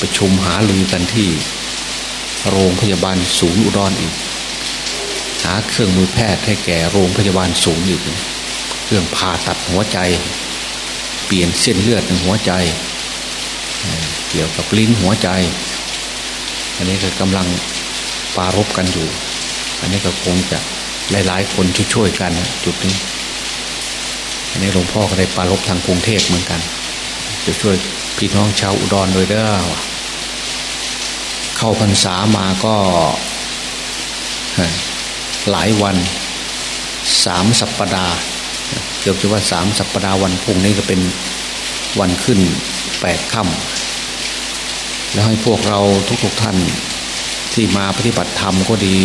ประชุมหาลือกันที่โรงพยาบาลศูนย์อุดรออีก หาเครื่องมือแพทย์ให้แก่โรงพยาบาลศูนย์อีก เครื่องผ่าตัดหัวใจ เปลี่ยนเส้นเลือดในหัวใจ เกี่ยวกับลิ้นหัวใจ อันนี้ก็กำลังปารบกันอยู่ อันนี้ก็คงจะหลาย ๆ คนช่วยๆกันจุดนี้ อันนี้หลวงพ่อก็ได้ปารบทางกรุงเทพเหมือนกันจะช่วย พี่น้องชาวอุดรโดยเด้อเข้าพรรษามาก็หลายวันสามสัปปดาห์เกือบจะว่าสามสัปปดาห์วันพุ่งนี้ก็เป็นวันขึ้นแปดค่ำแล้วให้พวกเราทุกๆท่านที่มาปฏิบัติธรรมก็ดี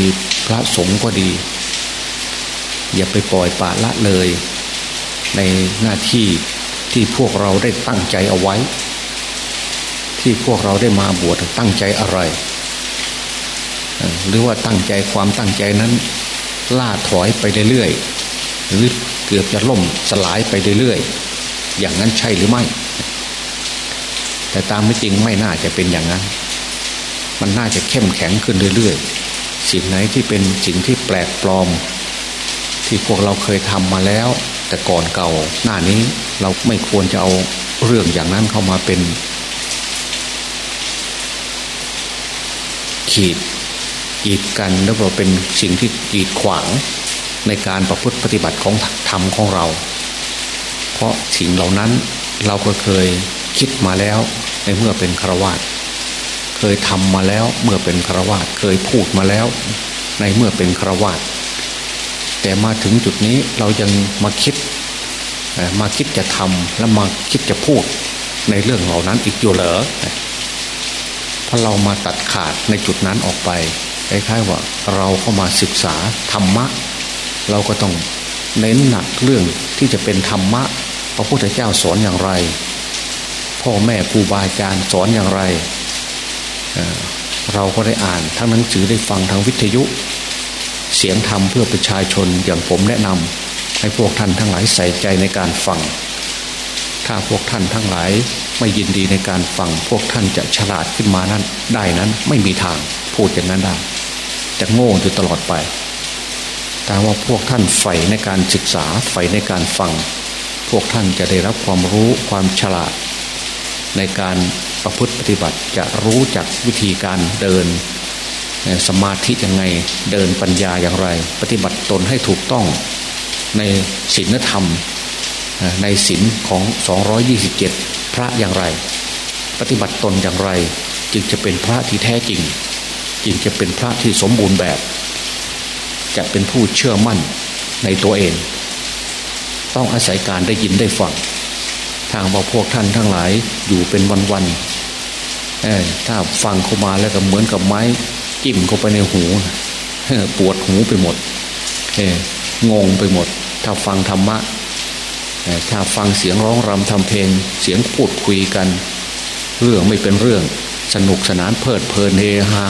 พระสงฆ์ก็ดี อย่าไปปล่อยปละละเลย ในหน้าที่ที่พวกเราได้ตั้งใจเอาไว้ ที่พวกเราได้มาบวชตั้งใจอะไร หรือว่าตั้งใจความตั้งใจนั้น ล่าถอยไปเรื่อยๆหรือเกือบจะล่มสลายไปเรื่อยๆอย่างนั้นใช่หรือไม่ แต่ตามไม่จริงไม่น่าจะเป็นอย่างนั้น มันน่าจะเข้มแข็งขึ้นเรื่อยๆ สิ่งไหนที่เป็นสิ่งที่แปลกปลอม ที่พวกเราเคยทำมาแล้ว แต่ก่อนเก่าหน้านี้เราไม่ควรจะเอาเรื่องอย่างนั้นเข้ามาเป็น ขีดกีดกันแล้วก็เป็นสิ่งที่กีดขวางในการประพฤติปฏิบัติของธรรมของเรา เพราะสิ่งเหล่านั้นเราก็เคยคิดมาแล้วในเมื่อเป็นฆราวาสเคยทำมาแล้วเมื่อเป็นฆราวาสเคยพูดมาแล้ว ในเมื่อเป็นฆราวาสแต่มาถึงจุดนี้เรายังมาคิดมาคิดจะทำและมาคิดจะพูดในเรื่องเหล่านั้นอีกอยู่เหรอ เพราเรามาตัดขาดในจุดนั้นออกไปคล้ายๆว่าเราเข้ามาศึกษาธรรมะ เราก็ต้องเน้นหนักเรื่องที่จะเป็นธรรมะ พระพุทธเจ้าสอนอย่างไร พ่อแม่ครูบาอาจารย์สอนอย่างไรเเราก็ได้อ่านทั้งหนังสือได้ฟังทางวิทยุ เสียงธรรมเพื่อประชาชนอย่างผมแนะนำให้พวกท่านทั้งหลายใส่ใจในการฟัง ถ้าพวกท่านทั้งหลาย ไม่ยินดีในการฟังพวกท่านจะฉลาดขึ้นมานั้น ได้นั้นไม่มีทางพูดอย่างนั้นได้ จะโง่อยู่ตลอดไป แต่ว่าพวกท่านใฝ่ในการศึกษาใฝ่ในการฟัง พวกท่านจะได้รับความรู้ความฉลาด ในการประพฤติปฏิบัติจะรู้จักวิธีการเดินสมาธิยังไงเดินปัญญาอย่างไร ปฏิบัติตนให้ถูกต้องในศีลธรรมในศีลของ 227 พระอย่างไร ปฏิบัติตนอย่างไร จึงจะเป็นพระที่แท้จริง จึงจะเป็นพระที่สมบูรณ์แบบ จะเป็นผู้เชื่อมั่นในตัวเอง ต้องอาศัยการได้ยินได้ฟังทางว่าพวกท่านทั้งหลายอยู่เป็นวันๆถ้าฟังเข้ามาแล้วก็เหมือนกับไม้จิ้มเข้าไปในหูปวดหูไปหมดงงไปหมด ถ้าฟังธรรมะ ถ้าฟังเสียงร้องรำทำเพลงเสียงพูดคุยกัน เรื่องไม่เป็นเรื่องสนุกสนานเพลิดเพลินเฮฮา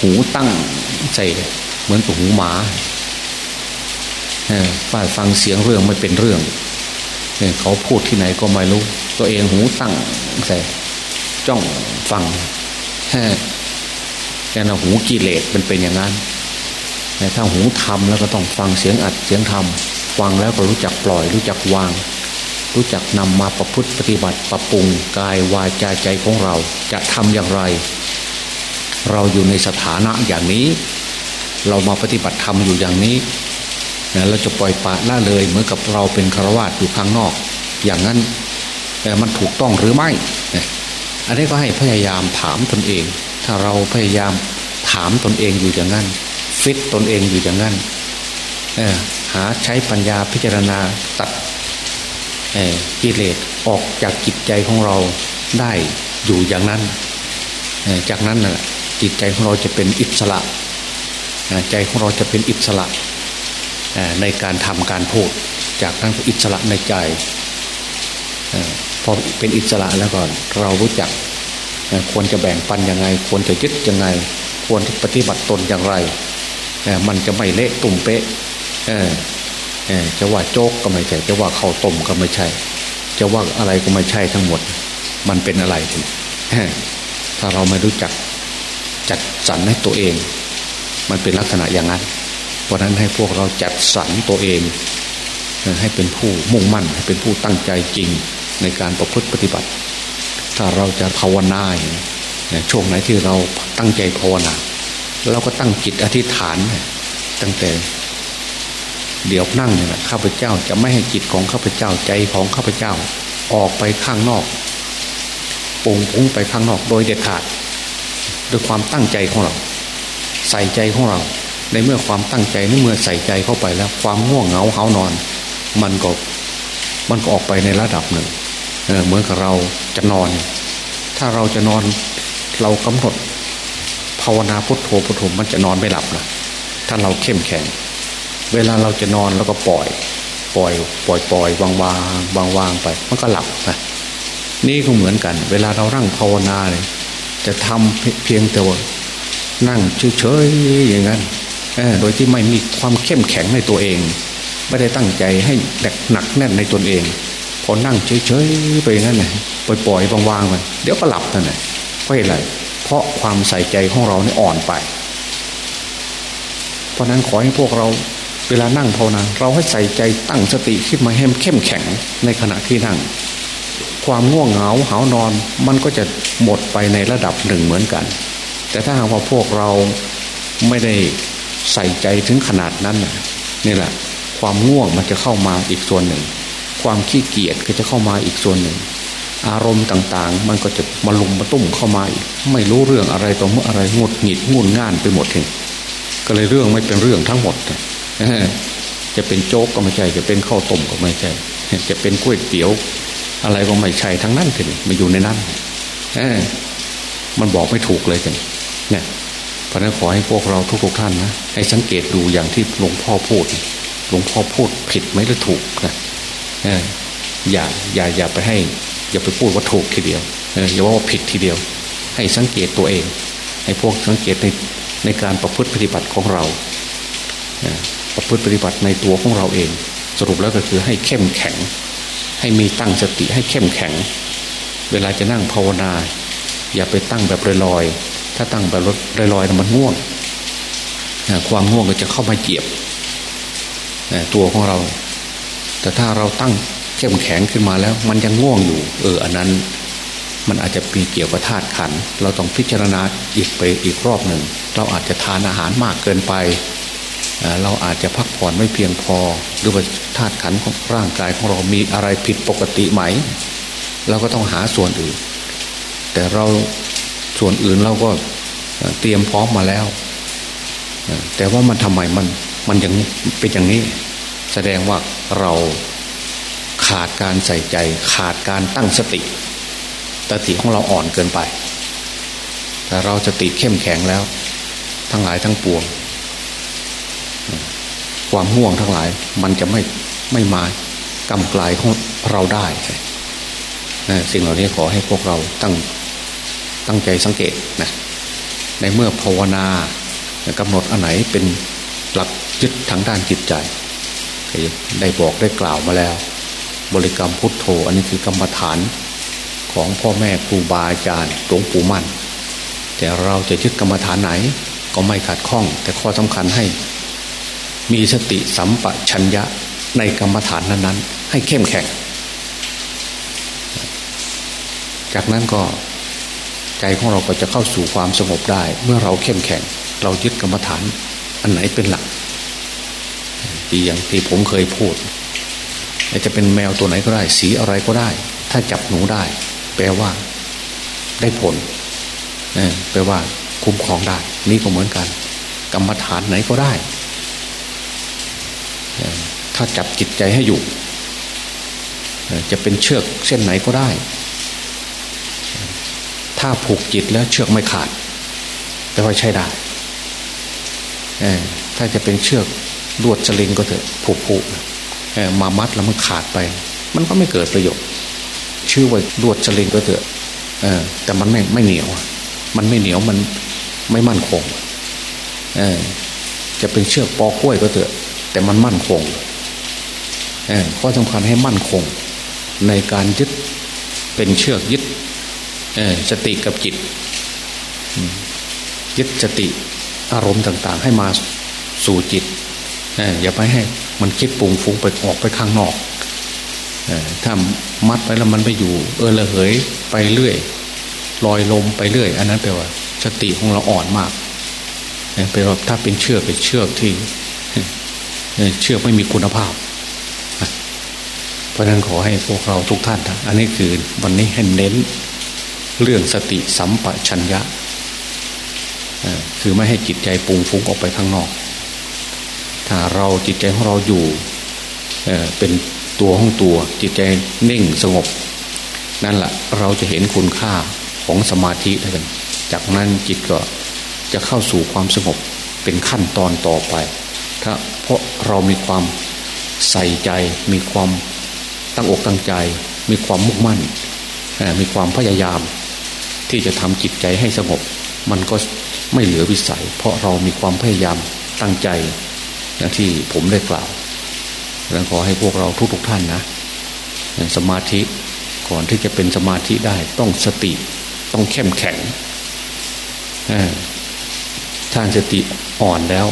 หูตั้งใส่เหมือนกับหูหมาฝ่ายฟังเสียงเรื่องไม่เป็นเรื่องเขาพูดที่ไหนก็ไม่รู้ ตัวเองหูตั้งใส่จ้องฟังแค่นั้นหูกิเลสมันเป็นอย่างนั้นถ้าหูทำแล้วก็ต้องฟังเสียงอัดเสียงทำ ฟังแล้วก็รู้จักปล่อยรู้จักวาง รู้จักนำมาประพฤติปฏิบัติปรับปรุงกายวาจาใจของเราจะทำอย่างไร เราอยู่ในสถานะอย่างนี้ เรามาปฏิบัติธรรมอยู่อย่างนี้เราจะปล่อยปะละเลยเหมือนกับเราเป็นฆราวาสอยู่ข้างนอก อย่างนั้นแต่มันถูกต้องหรือไม่ อันนี้ก็ให้พยายามถามตนเอง ถ้าเราพยายามถามตนเองอยู่อย่างนั้น ฟิตตนเองอยู่อย่างนั้น หาใช้ปัญญาพิจารณาตัดกิเลสออกจากจิตใจของเราได้อยู่อย่างนั้น จากนั้นนะจิตใจของเราจะเป็นอิสระ ใจของเราจะเป็นอิสระในการทำการพูด จากนั้นอิสระในใจพอเป็นอิสระแล้วก่อนเรารู้จักควรจะแบ่งปันยังไง ควรจะยึดยังไง ควรที่ปฏิบัติตนอย่างไร มันจะไม่เละตุ่มเป๊ะ จะว่าโจ๊กก็ไม่ใช่จะว่าข้าวต้มก็ไม่ใช่ จะว่าอะไรก็ไม่ใช่ทั้งหมด มันเป็นอะไรถ้าถ้าเราไม่รู้จักจัดสรรให้ตัวเอง มันเป็นลักษณะอย่างนั้น เพราะนั้นให้พวกเราจัดสรรตัวเอง ให้เป็นผู้มุ่งมั่น ให้เป็นผู้ตั้งใจจริงในการประพฤติปฏิบัติ ถ้าเราจะภาวนาช่วงไหนที่เราตั้งใจภาวนาเราก็ตั้งจิตอธิษฐาน ตั้งแต่ เดี๋ยวนั่งเนี่ยนะข้าพเจ้าจะไม่ให้จิตของข้าพเจ้าใจของข้าพเจ้าออกไปข้างนอกปุ่งพุ่งไปข้างนอกโดยเด็ดขาดด้วยความตั้งใจของเรา ใส่ใจของเรา ในเมื่อความตั้งใจในเมื่อใส่ใจเข้าไปแล้ว ความง่วงเหงาเหานอน มันก็มันก็ออกไปในระดับหนึ่งเเหมือนกับเราจะนอน ถ้าเราจะนอนเรากำหนดภาวนาพุทโธพุทโธมันจะนอนไม่หลับนะถ้าเราเข้มแข็ง เวลาเราจะนอนเราก็ปล่อย ปล่อย ปล่อยปล่อยวางวางวางวางไป มันก็หลับนะนี่ก็เหมือนกัน เวลาเรานั่งภาวนาเนี่ยจะทำเพียงแต่ว่านั่งเฉยๆอย่างนั้นโดยที่ไม่มีความเข้มแข็งในตัวเอง ไม่ได้ตั้งใจให้หนักแน่นในตนเองพอนั่งเฉยๆไปอย่างนั้นเลยปล่อยปล่อยวางๆไปเดี๋ยวก็หลับนั่นแหละเพราะอะไรเพราะความใส่ใจของเราเนี่ยอ่อนไป เพราะนั้นขอให้พวกเรา เวลานั่งภาวนาเราให้ใส่ใจตั้งสติขึ้นมาให้เข้มแข็งในขณะที่นั่ง ความง่วงเหงาหานอนมันก็จะหมดไปในระดับหนึ่งเหมือนกัน แต่ถ้าหากว่าพวกเราไม่ได้ใส่ใจถึงขนาดนั้นนี่แหละ ความง่วงมันจะเข้ามาอีกส่วนหนึ่ง ความขี้เกียจก็จะเข้ามาอีกส่วนหนึ่ง อารมณ์ต่างๆ มันก็จะมาลุมมาตุ้มเข้ามาอีกไม่รู้เรื่องอะไรต่อเมื่ออะไรงดหงิดงุนง่านไปหมดเองก็เลยเรื่องไม่เป็นเรื่องทั้งหมด จะเป็นโจ๊กก็ไม่ใช่ จะเป็นข้าวต้มก็ไม่ใช่ จะเป็นก๋วยเตี๋ยว อะไรก็ไม่ใช่ทั้งนั้นเลยมาอยู่ในนั้นมันบอกไม่ถูกเลยจังเนี่ยเพราะนั้นขอให้พวกเราทุกๆท่านนะให้สังเกตดูอย่างที่หลวงพ่อพูดหลวงพ่อพูดผิดไหมหรือถูกนะอย่าอย่าอย่าไปให้ อย่าไปพูดว่าถูกทีเดียวอย่าว่าผิดทีเดียว ให้สังเกตตัวเอง ให้พวกสังเกตในในการประพฤติปฏิบัติของเรา ประพฤติปฏิบัติในตัวของเราเอง สรุปแล้วก็คือให้เข้มแข็ง ให้มีตั้งสติให้เข้มแข็ง เวลาจะนั่งภาวนา อย่าไปตั้งแบบลอยๆถ้าตั้งแบบลอยๆมันง่วงความง่วงก็จะเข้ามาเหยียบตัวของเรา แต่ถ้าเราตั้งเข้มแข็งขึ้นมาแล้ว มันยังง่วงอยู่ เอออันนั้น มันอาจจะปีเกี่ยวกับธาตุขัน เราต้องพิจารณาอีกไปอีกรอบหนึ่ง เราอาจจะทานอาหารมากเกินไป เราอาจจะพักผ่อนไม่เพียงพอ หรือว่าธาตุขันของร่างกายของเรามีอะไรผิดปกติไหม เราก็ต้องหาส่วนอื่น แต่เราส่วนอื่นเราก็เตรียมพร้อมมาแล้ว แต่ว่ามันทำไมมันมันยังเป็นอย่างนี้ แสดงว่าเราขาดการใส่ใจ ขาดการตั้งสติสติของเราอ่อนเกินไป แต่เราจะติเข้มแข็งแล้ว ทั้งหลายทั้งปวง ความห่วงทั้งหลาย มันจะไม่ไม่มากำกลายของเราได้สิ่งเหล่านี้ขอให้พวกเราตั้งตั้งใจสังเกตนะในเมื่อภาวนากำหนดอันไหนเป็นหลักยึดทางด้านจิตใจได้บอกได้กล่าวมาแล้ว บริกรรมพุทโธ อันนี้คือกรรมฐานของพ่อแม่ครูบาอาจารย์หลวงปู่มั่น แต่เราจะยึดกรรมฐานไหนก็ไม่ขัดข้อง แต่ข้อสำคัญให้ มีสติสัมปชัญญะในกรรมฐานนั้นๆ ให้เข้มแข็ง จากนั้นก็ใจของเราก็จะเข้าสู่ความสงบได้ เมื่อเราเข้มแข็ง เรายึดกรรมฐานอันไหนเป็นหลักที่อย่างที่ผมเคยพูดจะเป็นแมวตัวไหนก็ได้ สีอะไรก็ได้ ถ้าจับหนูได้ แปลว่า ได้ผลแปลว่าคุ้มครองได้ นี่ก็เหมือนกัน กรรมฐานไหนก็ได้ ถ้าจับจิตใจให้อยู่ จะเป็นเชือกเส้นไหนก็ได้ ถ้าผูกจิตแล้วเชือกไม่ขาดแปลว่าใช้ได้ถ้าจะเป็นเชือกลวดสลิงก็เถอะผูกผูกมามัดแล้วมันขาดไป มันก็ไม่เกิดประโยชน์ ชื่อว่าลวดสลิงก็เถอะแต่มันไม่ไม่เหนียว มันไม่เหนียวมันไม่มั่นคงจะเป็นเชือกปอกล้วยก็เถอะ แต่มันมั่นคงข้อสำคัญให้มั่นคง ในการยึดเป็นเชือกยึดสติกับจิต ยึดสติอารมณ์ต่าง ๆ ให้มาสู่จิตอย่าไปให้มันคิดปุงฟุ้งไปออกไปข้างนอกถ้ามัดไปแล้วมันไปอยู่ เออละเหยไปเรื่อยลอยลมไปเรื่อย อันนั้นแปลว่าสติของเราอ่อนมากแปลว่าถ้าเป็นเชือกเป็นเชือกที่ เชือกไม่มีคุณภาพ เพราะนั้นขอให้พวกเราทุกท่านอันนี้คือวันนี้ให้เน้นเรื่องสติสัมปชัญญะคือไม่ให้จิตใจปุงฟุ้งออกไปข้างนอก ถ้าเราจิตใจของเราอยู่เป็นตัวของตัวจิตใจนิ่งสงบ นั่นแหละเราจะเห็นคุณค่าของสมาธิแล้วกัน จากนั้นจิตก็จะเข้าสู่ความสงบเป็นขั้นตอนต่อไป ถ้าเพราะเรามีความใส่ใจ มีความตั้งอกตั้งใจ มีความมุ่งมั่น มีความพยายาม ที่จะทำจิตใจให้สงบ มันก็ไม่เหลือวิสัย เพราะเรามีความพยายามตั้งใจอย่างที่ผมได้กล่าวดังขอให้พวกเราทุกๆท่านนะสมาธิก่อนที่จะเป็นสมาธิได้ต้องสติต้องเข้มแข็งถ้าสติอ่อนแล้ว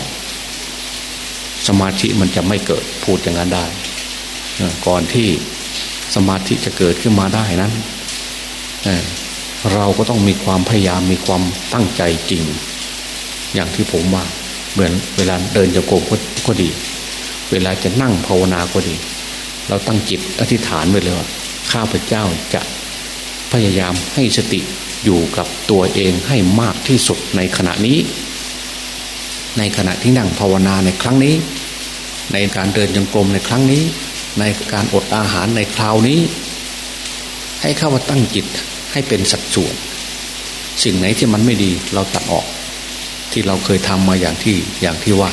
สมาธิมันจะไม่เกิดพูดอย่างนั้นได้ก่อนที่สมาธิจะเกิดขึ้นมาได้นั้นเราก็ต้องมีความพยายามมีความตั้งใจจริง อย่างที่ผมว่าเหมือนเวลาเดินจะโกมก็ดี เวลาจะนั่งภาวนาก็ดี เราตั้งจิตอธิษฐานไว้เลยว่าข้าพเจ้าจะพยายามให้สติอยู่กับตัวเองให้มากที่สุดในขณะนี้ ในขณะที่นั่งภาวนาในครั้งนี้ ในการเดินจงกรมในครั้งนี้ ในการอดอาหารในคราวนี้ ให้เข้ามาตั้งจิตให้เป็นสัดส่วน สิ่งไหนที่มันไม่ดีเราตัดออก ที่เราเคยทำมาอย่างที่อย่างที่ว่า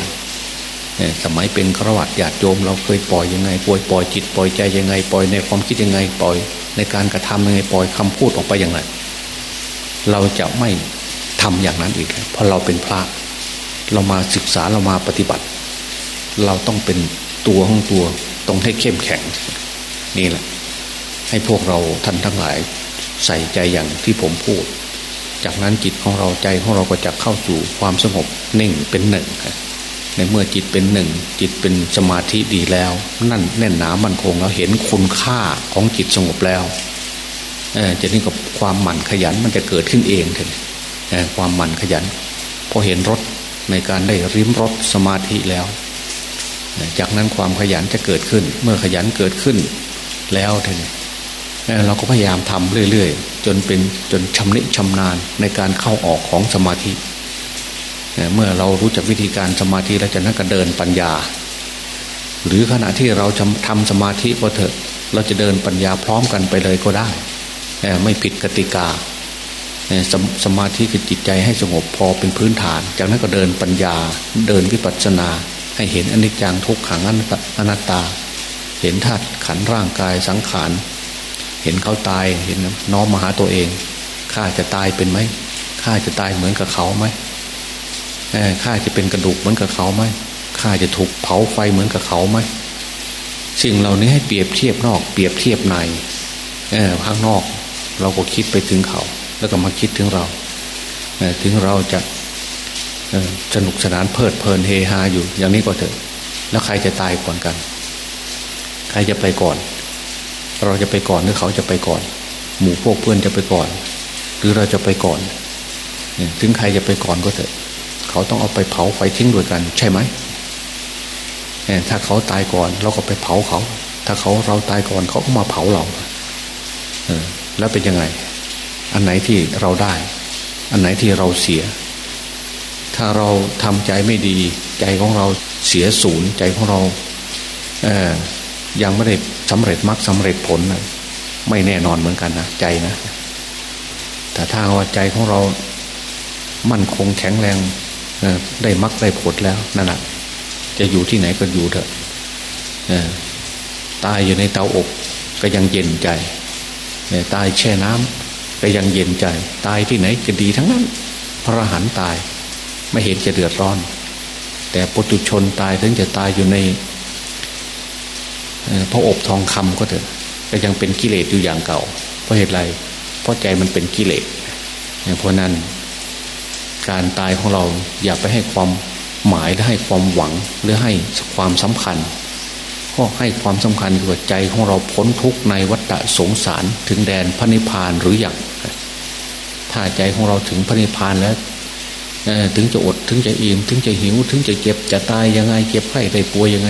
สมัยเป็นฆราวาสญาติโยม เราเคยปล่อยยังไงปล่อยปล่อยจิตปล่อยใจยังไงปล่อยในความคิดยังไงปล่อย ในการกระทำยังไงปล่อยคำพูดออกไปอย่างไรเราจะไม่ทำอย่างนั้นอีกเพราะเราเป็นพระ เรามาศึกษาเรามาปฏิบัติ เราต้องเป็นตัวของตัวต้องให้เข้มแข็ง นี่แหละ ให้พวกเราท่านทั้งหลายใส่ใจอย่างที่ผมพูด จากนั้นจิตของเราใจของเราก็จะเข้าสู่ความสงบนิ่งเป็นหนึ่งในเมื่อจิตเป็นหนึ่ง จิตเป็นสมาธิดีแล้ว นั่นแน่นหนามันคงเราเห็นคุณค่าของจิตสงบแล้วจะนี่กับความหมั่นขยันมันจะเกิดขึ้นเองเถอะความหมั่นขยันพอเห็นรถ ในการได้ริมรถสมาธิแล้ว จากนั้นความขยันจะเกิดขึ้น เมื่อขยันเกิดขึ้นแล้วเถอะเราก็พยายามทำเรื่อยๆ จนเป็นจนชำนิชำนาญในการเข้าออกของสมาธิ เมื่อเรารู้จักวิธีการสมาธิแล้วจากนั้นก็เดินปัญญา หรือขณะที่เราทำสมาธิก็เถอะ เราจะเดินปัญญาพร้อมกันไปเลยก็ได้ ไม่ผิดกติกา สสมาธิคือจิตใจให้สงบพอเป็นพื้นฐาน จากนั้นก็เดินปัญญา เดินวิปัสสนา ให้เห็นอนิจจังทุกขังอนัตตา เห็นธาตุขันร่างกายสังขาร เห็นเขาตาย เห็นน้อมมาหาตัวเอง ข้าจะตายเป็นไหม ข้าจะตายเหมือนกับเขาไหมข้าจะเป็นกระดูกเหมือนกับเขาไหม ข้าจะถูกเผาไฟเหมือนกับเขาไหม สิ่งเหล่านี้ให้เปรียบเทียบนอก เปรียบเทียบในข้างนอก เราก็คิดไปถึงเขา แล้วก็มาคิดถึงเรา ถึงเราจะสนุกสนานเพลิดเพลินเฮฮาอยู่ อย่างนี้ก็เถอะ แล้วใครจะตายก่อนกัน ใครจะไปก่อน เราจะไปก่อนหรือเขาจะไปก่อน หมู่พวกเพื่อนจะไปก่อน หรือเราจะไปก่อนถึงใครจะไปก่อนก็เถอะ เขาต้องเอาไปเผาไฟทิ้งด้วยกัน ใช่ไหมถ้าเขาตายก่อน เราก็ไปเผาเขา ถ้าเขาเราตายก่อนเขาก็มาเผาเราแล้วเป็นยังไง อันไหนที่เราได้ อันไหนที่เราเสีย ถ้าเราทำใจไม่ดี ใจของเราเสียศูนย์ใจของเราเยังไม่ได้สำเร็จมรรคสาเร็จผลนะไม่แน่นอนเหมือนกันนะใจนะ แต่ถ้าว่าใจของเรามั่นคงแข็งแรงได้มรรคได้ผลแล้วนั่นแหละจะอยู่ที่ไหนก็อยู่เถอะตายอยู่ในเตาอบก็ยังเย็นใจตายแช่น้ำ ก็ยังเย็นใจ ตายที่ไหนก็ดีทั้งนั้น พระหันตาย ไม่เห็นจะเดือดร้อน แต่ปุตุชนตายถึงจะตายอยู่ในพระอบทองคำก็เถอะก็ยังเป็นกิเลสอยู่อย่างเก่า เพราะเหตุไร เพราะใจมันเป็นกิเลสเพราะนั้น การตายของเราอย่าไปให้ความหมายและให้ความหวังหรือให้ความสำคัญ ก็ให้ความสำคัญกับใจของเราพ้นทุกในวัฏสงสารถึงแดนพระนิพพานหรืออยังถ้าใจของเราถึงพระนิพพานแล้วถึงจะอดถึงจะอิ่มถึงจะหิว ถึงจะเจ็บจะตายยังไงเจ็บไข้ได้ป่วยยังไง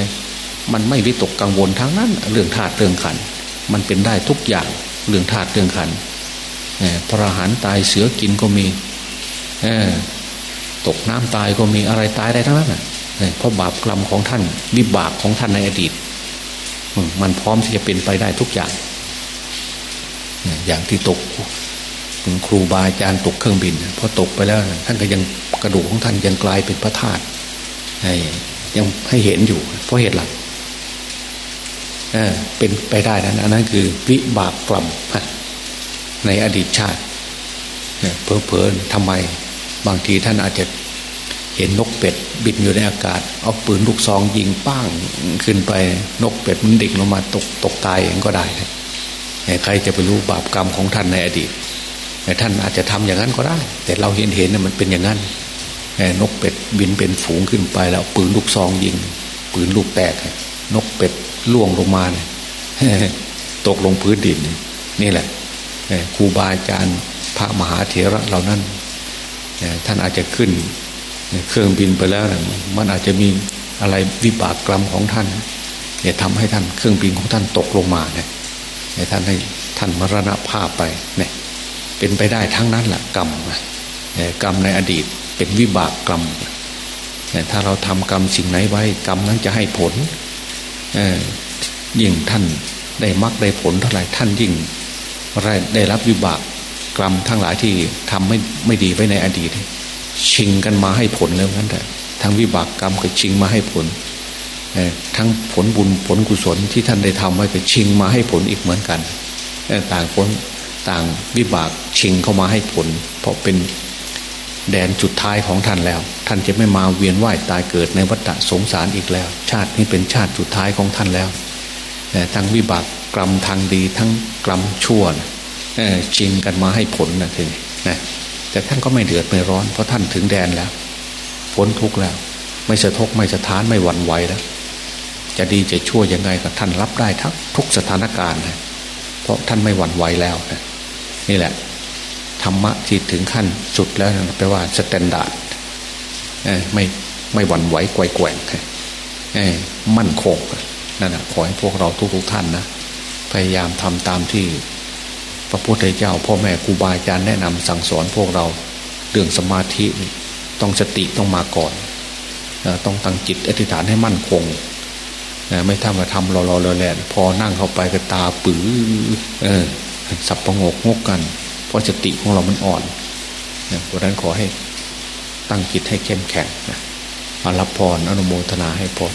มันไม่วิตกกังวลทั้งนั้น เรื่องธาตุเรื่องขัน มันเป็นได้ทุกอย่างเรื่องธาตุเรื่องขันพระหันตายเสือกินก็มีตกน้ำตายก็มีอะไรตายได้ทั้งนั้นเพราะบาปกรรมของท่านวิบากของท่านในอดีต มันพร้อมที่จะเป็นไปได้ทุกอย่าง อย่างที่ตกครูบาอาจารย์ตกเครื่องบินพอตกไปแล้ว ท่านก็ยังกระดูกของท่านยังกลายเป็นพระธาตุยังให้เห็นอยู่เพราะเหตุหลักเเป็นไปได้นั้นอันนั้นคือวิบากกรรมในอดีตชาติเพลินทำไม บางทีท่านอาจจะ เห็นนกเป็ด บินอยู่ในอากาศ เอาปืนลูกซองยิงป้างขึ้นไปนกเป็ดมันดิ่งลงมาตกตกตายเองก็ได้ใครจะไปรู้บาปกรรมของท่านในอดีตท่านอาจจะทำอย่างนั้นก็ได้ แต่เราเห็นเห็นมันเป็นอย่างนั้นนกเป็ดบินเป็นฝูงขึ้นไปแล้วปืนลูกซองยิง ปืนลูกแตก นกเป็ดล่วงลงมาเนี่ยตกลงพื้นดิน นี่แหละครูบาอาจารย์พระมหาเถระเหล่านั้นท่านอาจจะขึ้น เครื่องบินไปแล้วมันอาจจะมีอะไรวิบากกรรมของท่านเนี่ยทำให้ท่านเครื่องบินของท่านตกลงมาเนี่ยท่านให้ท่านมรณภาพไปเนี่ยเป็นไปได้ทั้งนั้นแหละกรรมกรรมในอดีตเป็นวิบากกรรมถ้าเราทำกรรมสิ่งไหนไว้ กรรมนั้นจะให้ผลยิ่งท่านได้มักได้ผลเท่าไหร่ท่านยิ่งได้รับวิบากกรรมทั้งหลายที่ทำไม่ไม่ดีไว้ในอดีต ชิงกันมาให้ผลแล้วนั่นแหละทั้งวิบากกรรมก็ชิงมาให้ผลทั้งผลบุญผลกุศลที่ท่านได้ทำไว้ก็ชิงมาให้ผลอีกเหมือนกัน ต่างคนต่างวิบากชิงเข้ามาให้ผล เพราะเป็นแดนจุดท้ายของท่านแล้ว ท่านจะไม่มาเวียนว่ายตายเกิดในวัฏสงสารอีกแล้ว ชาตินี้เป็นชาติจุดท้ายของท่านแล้วทั้งวิบากกรรมทางดีทั้งกรรมชั่วชิงกันมาให้ผลนะทีนี้นะ แต่ท่านก็ไม่เดือดไม่ร้อน เพราะท่านถึงแดนแล้วพ้นทุกข์แล้ว ไม่สะทกไม่สะท้านไม่หวั่นไหวแล้วจะดีจะชั่วยังไงก็ท่านรับได้ทั้งทุกสถานการณ์นะเพราะท่านไม่หวั่นไหวแล้วนะนี่แหละธรรมะที่ถึงขั้นสุดแล้วแปลว่า standard ไม่ไม่หวั่นไหวไกวแกว่งมั่นคงนั่นแหละขอให้พวกเราทุกๆท่านนะพยายามทำตามที่ พระพุทธเจ้าพ่อแม่ครูบาอาจารย์แนะนำสั่งสอนพวกเราเรื่องสมาธิต้องสติต้องมาก่อน ต้องตั้งจิตอธิษฐานให้มั่นคง ไม่ทำมาทำรอๆแลพอนั่งเข้าไปก็ตาปื้อเออสับประงกงกกัน เพราะสติของเรามันอ่อนเพราะนั้นขอให้ตั้งจิตให้เข้มแข็งนะรับพรอนุโมทนาให้พร